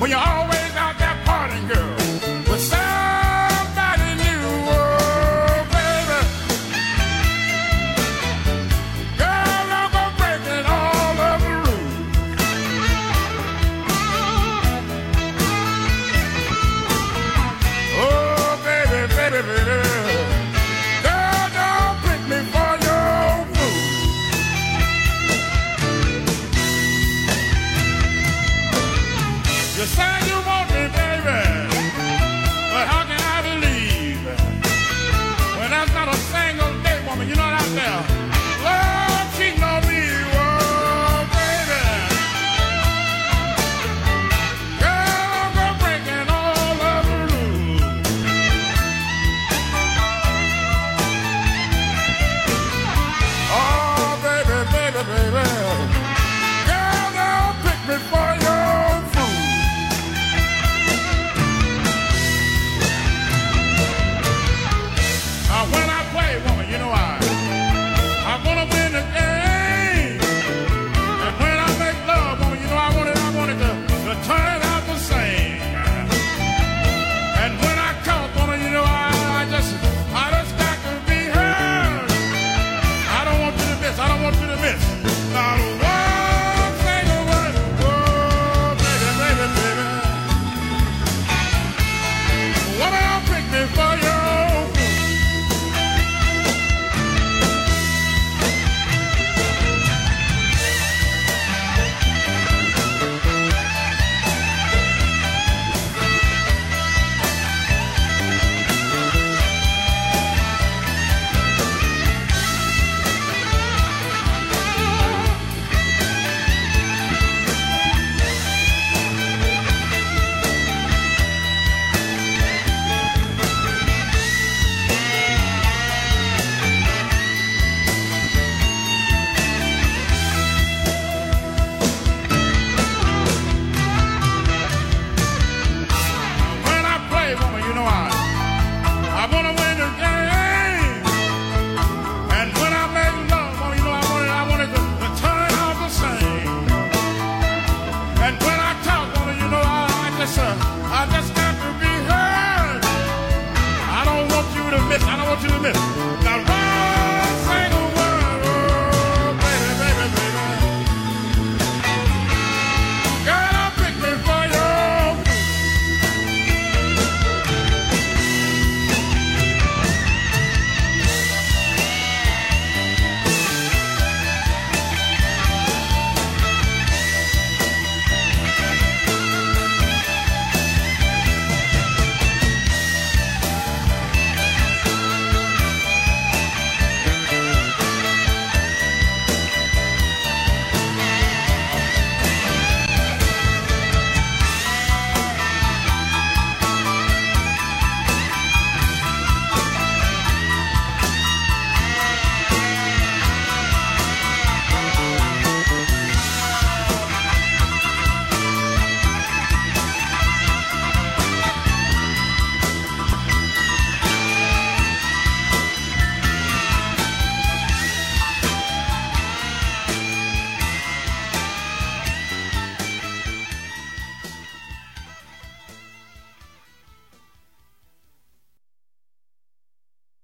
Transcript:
Well, you always just have to be heard. I don't want you to miss. I don't want you to miss. Now,